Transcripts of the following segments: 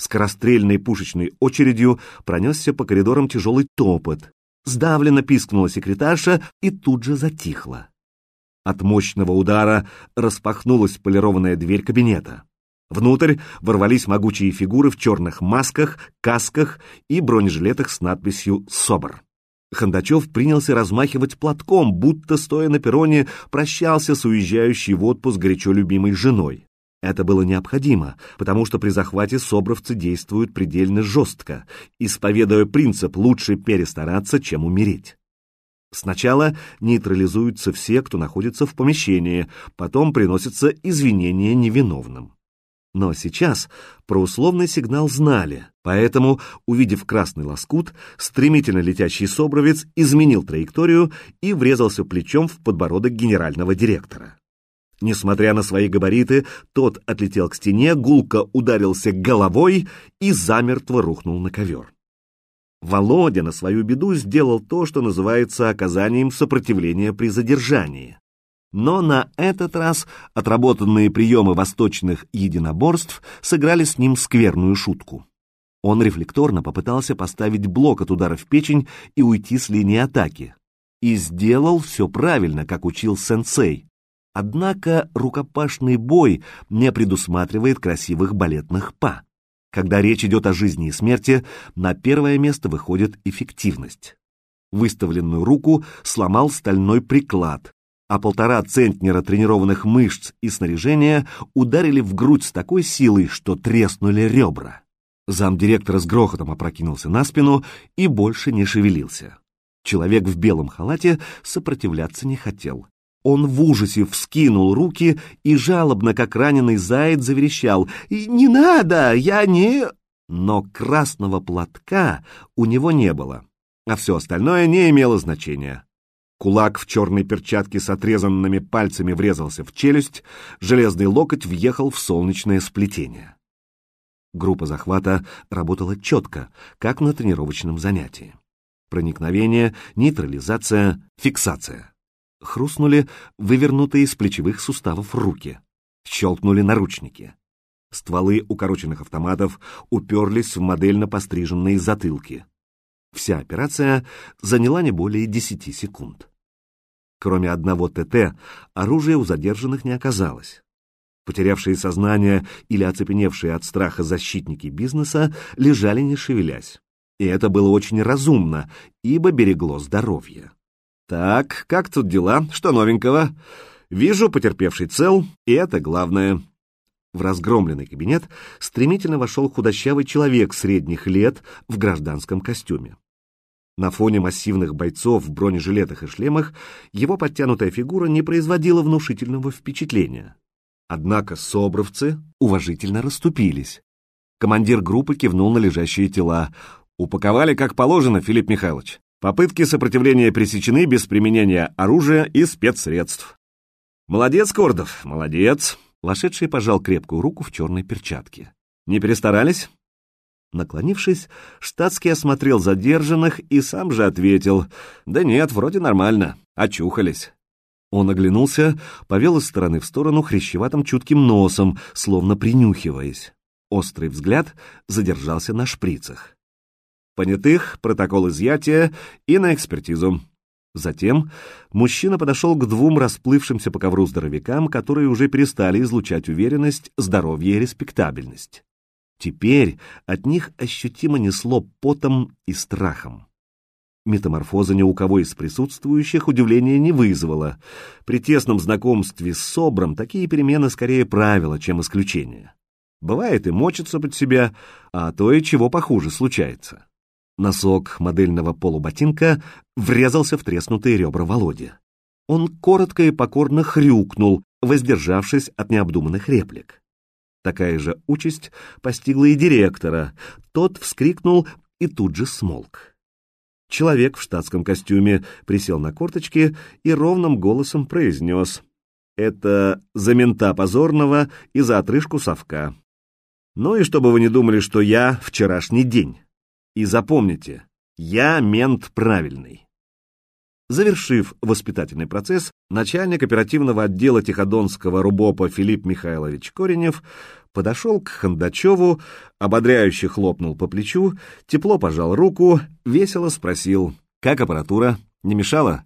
Скорострельной пушечной очередью пронесся по коридорам тяжелый топот. Сдавленно пискнула секретарша и тут же затихла. От мощного удара распахнулась полированная дверь кабинета. Внутрь ворвались могучие фигуры в черных масках, касках и бронежилетах с надписью «СОБР». Хондачев принялся размахивать платком, будто, стоя на перроне, прощался с уезжающей в отпуск горячо любимой женой. Это было необходимо, потому что при захвате собровцы действуют предельно жестко, исповедуя принцип «лучше перестараться, чем умереть». Сначала нейтрализуются все, кто находится в помещении, потом приносятся извинения невиновным. Но сейчас про условный сигнал знали, поэтому, увидев красный лоскут, стремительно летящий собровец изменил траекторию и врезался плечом в подбородок генерального директора. Несмотря на свои габариты, тот отлетел к стене, гулко ударился головой и замертво рухнул на ковер. Володя на свою беду сделал то, что называется оказанием сопротивления при задержании. Но на этот раз отработанные приемы восточных единоборств сыграли с ним скверную шутку. Он рефлекторно попытался поставить блок от удара в печень и уйти с линии атаки. И сделал все правильно, как учил сенсей. Однако рукопашный бой не предусматривает красивых балетных па. Когда речь идет о жизни и смерти, на первое место выходит эффективность. Выставленную руку сломал стальной приклад, а полтора центнера тренированных мышц и снаряжения ударили в грудь с такой силой, что треснули ребра. Замдиректора с грохотом опрокинулся на спину и больше не шевелился. Человек в белом халате сопротивляться не хотел. Он в ужасе вскинул руки и жалобно, как раненый заяц, заверещал «Не надо, я не...» Но красного платка у него не было, а все остальное не имело значения. Кулак в черной перчатке с отрезанными пальцами врезался в челюсть, железный локоть въехал в солнечное сплетение. Группа захвата работала четко, как на тренировочном занятии. Проникновение, нейтрализация, фиксация. Хрустнули вывернутые из плечевых суставов руки. Щелкнули наручники. Стволы укороченных автоматов уперлись в модельно постриженные затылки. Вся операция заняла не более десяти секунд. Кроме одного ТТ, оружия у задержанных не оказалось. Потерявшие сознание или оцепеневшие от страха защитники бизнеса лежали не шевелясь. И это было очень разумно, ибо берегло здоровье. Так, как тут дела? Что новенького? Вижу, потерпевший цел, и это главное. В разгромленный кабинет стремительно вошел худощавый человек средних лет в гражданском костюме. На фоне массивных бойцов в бронежилетах и шлемах его подтянутая фигура не производила внушительного впечатления. Однако собровцы уважительно расступились. Командир группы кивнул на лежащие тела. «Упаковали как положено, Филипп Михайлович. Попытки сопротивления пресечены без применения оружия и спецсредств». «Молодец, Кордов, молодец!» Вошедший пожал крепкую руку в черной перчатке. «Не перестарались?» Наклонившись, штатский осмотрел задержанных и сам же ответил, «Да нет, вроде нормально, очухались». Он оглянулся, повел из стороны в сторону хрящеватым чутким носом, словно принюхиваясь. Острый взгляд задержался на шприцах. Понятых, протокол изъятия и на экспертизу. Затем мужчина подошел к двум расплывшимся по ковру здоровякам, которые уже перестали излучать уверенность, здоровье и респектабельность. Теперь от них ощутимо несло потом и страхом. Метаморфоза ни у кого из присутствующих удивления не вызвала. При тесном знакомстве с Собром такие перемены скорее правило, чем исключение. Бывает и мочится под себя, а то и чего похуже случается. Носок модельного полуботинка врезался в треснутые ребра Володи. Он коротко и покорно хрюкнул, воздержавшись от необдуманных реплик. Такая же участь постигла и директора. Тот вскрикнул и тут же смолк. Человек в штатском костюме присел на корточки и ровным голосом произнес «Это за мента позорного и за отрыжку совка. Ну и чтобы вы не думали, что я вчерашний день. И запомните, я мент правильный». Завершив воспитательный процесс, начальник оперативного отдела Тиходонского РУБОПа Филипп Михайлович Коренев подошел к Хондачеву, ободряюще хлопнул по плечу, тепло пожал руку, весело спросил, «Как аппаратура? Не мешала?»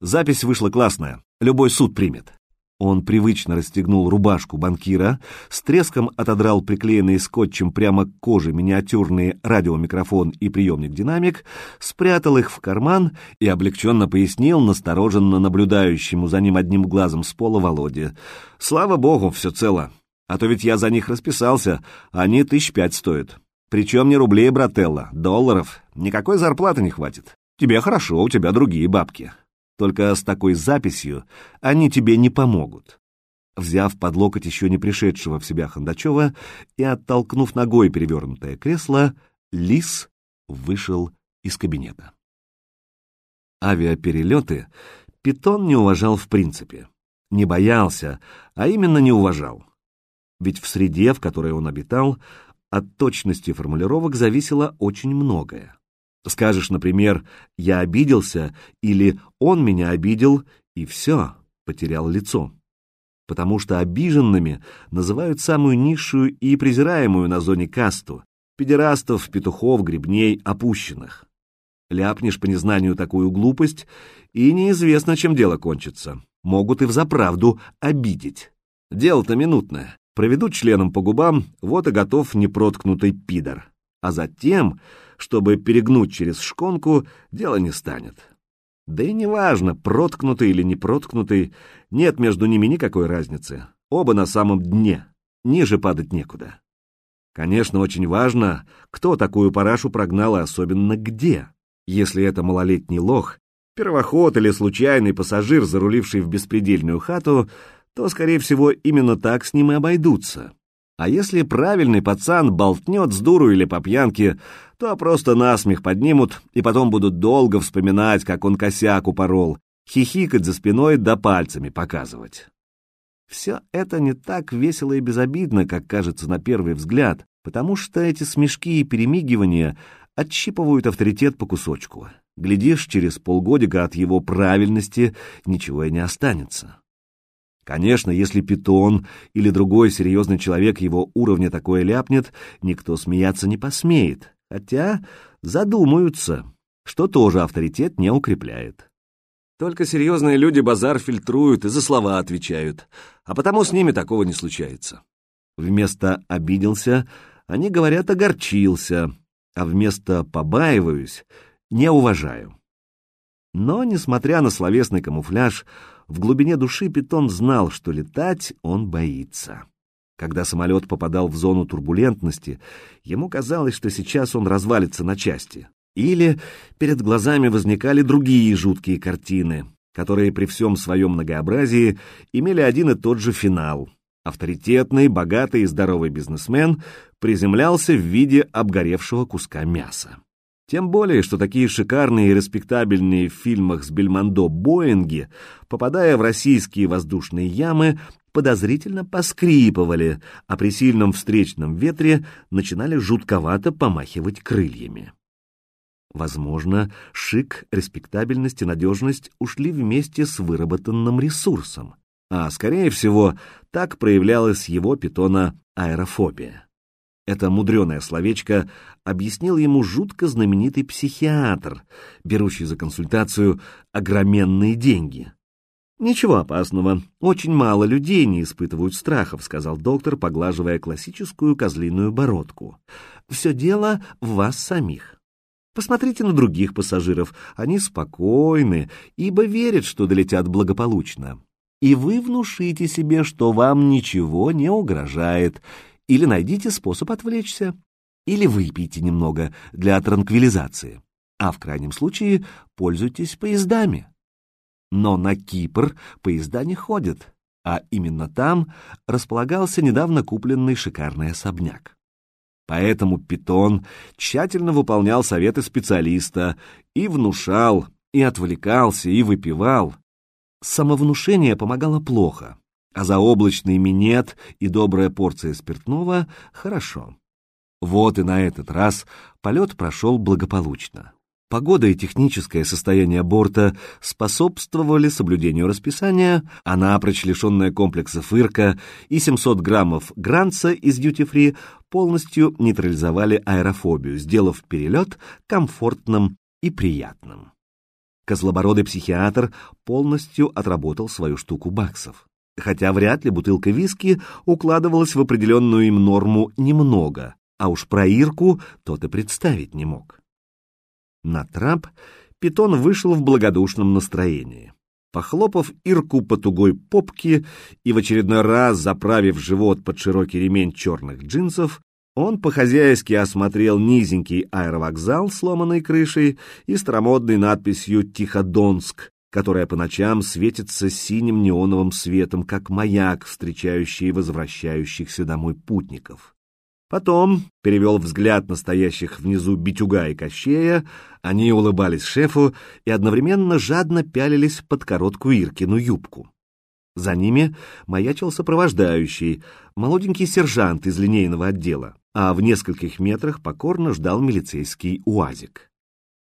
«Запись вышла классная, любой суд примет». Он привычно расстегнул рубашку банкира, с треском отодрал приклеенные скотчем прямо к коже миниатюрный радиомикрофон и приемник-динамик, спрятал их в карман и облегченно пояснил настороженно наблюдающему за ним одним глазом с пола Володе. «Слава богу, все цело. А то ведь я за них расписался, они тысяч пять стоят. Причем не рублей, брателла, долларов. Никакой зарплаты не хватит. Тебе хорошо, у тебя другие бабки». Только с такой записью они тебе не помогут. Взяв под локоть еще не пришедшего в себя Хондачева и оттолкнув ногой перевернутое кресло, Лис вышел из кабинета. Авиаперелеты Питон не уважал в принципе. Не боялся, а именно не уважал. Ведь в среде, в которой он обитал, от точности формулировок зависело очень многое. Скажешь, например, «я обиделся» или «он меня обидел» и все, потерял лицо. Потому что обиженными называют самую низшую и презираемую на зоне касту — педерастов, петухов, грибней, опущенных. Ляпнешь по незнанию такую глупость, и неизвестно, чем дело кончится. Могут и взаправду обидеть. Дело-то минутное. Проведут членом по губам, вот и готов непроткнутый пидор. А затем чтобы перегнуть через шконку, дело не станет. Да и неважно, проткнутый или не проткнутый, нет между ними никакой разницы. Оба на самом дне, ниже падать некуда. Конечно, очень важно, кто такую парашу прогнал и особенно где. Если это малолетний лох, первоход или случайный пассажир, заруливший в беспредельную хату, то, скорее всего, именно так с ним и обойдутся. А если правильный пацан болтнет с дуру или по пьянке, то просто насмех поднимут и потом будут долго вспоминать, как он косяк упорол, хихикать за спиной да пальцами показывать. Все это не так весело и безобидно, как кажется на первый взгляд, потому что эти смешки и перемигивания отщипывают авторитет по кусочку. Глядишь, через полгодика от его правильности ничего и не останется. Конечно, если питон или другой серьезный человек его уровня такое ляпнет, никто смеяться не посмеет, хотя задумаются, что тоже авторитет не укрепляет. Только серьезные люди базар фильтруют и за слова отвечают, а потому с ними такого не случается. Вместо «обиделся» они говорят «огорчился», а вместо «побаиваюсь» — «не уважаю». Но, несмотря на словесный камуфляж, в глубине души Питон знал, что летать он боится. Когда самолет попадал в зону турбулентности, ему казалось, что сейчас он развалится на части. Или перед глазами возникали другие жуткие картины, которые при всем своем многообразии имели один и тот же финал. Авторитетный, богатый и здоровый бизнесмен приземлялся в виде обгоревшего куска мяса. Тем более, что такие шикарные и респектабельные в фильмах с Бельмондо Боинги, попадая в российские воздушные ямы, подозрительно поскрипывали, а при сильном встречном ветре начинали жутковато помахивать крыльями. Возможно, шик, респектабельность и надежность ушли вместе с выработанным ресурсом, а, скорее всего, так проявлялась его питона аэрофобия. Это мудреное словечко объяснил ему жутко знаменитый психиатр, берущий за консультацию огроменные деньги. «Ничего опасного. Очень мало людей не испытывают страхов», — сказал доктор, поглаживая классическую козлиную бородку. «Все дело в вас самих. Посмотрите на других пассажиров. Они спокойны, ибо верят, что долетят благополучно. И вы внушите себе, что вам ничего не угрожает, или найдите способ отвлечься, или выпейте немного для транквилизации, а в крайнем случае пользуйтесь поездами. Но на Кипр поезда не ходят, а именно там располагался недавно купленный шикарный особняк. Поэтому Питон тщательно выполнял советы специалиста и внушал, и отвлекался, и выпивал. Самовнушение помогало плохо, а заоблачный минет и добрая порция спиртного — хорошо. Вот и на этот раз полет прошел благополучно. Погода и техническое состояние борта способствовали соблюдению расписания, а напрочь лишенная комплексов Ирка и 700 граммов гранца из дьюти-фри полностью нейтрализовали аэрофобию, сделав перелет комфортным и приятным. Козлобородый психиатр полностью отработал свою штуку баксов. Хотя вряд ли бутылка виски укладывалась в определенную им норму немного, а уж про Ирку тот и представить не мог. На трап питон вышел в благодушном настроении. Похлопав Ирку по тугой попке и в очередной раз заправив живот под широкий ремень черных джинсов, он по-хозяйски осмотрел низенький аэровокзал сломанной крышей и старомодной надписью «Тиходонск», которая по ночам светится синим неоновым светом, как маяк, встречающий возвращающихся домой путников. Потом перевел взгляд настоящих внизу Битюга и Кощея, они улыбались шефу и одновременно жадно пялились под короткую Иркину юбку. За ними маячил сопровождающий, молоденький сержант из линейного отдела, а в нескольких метрах покорно ждал милицейский УАЗик.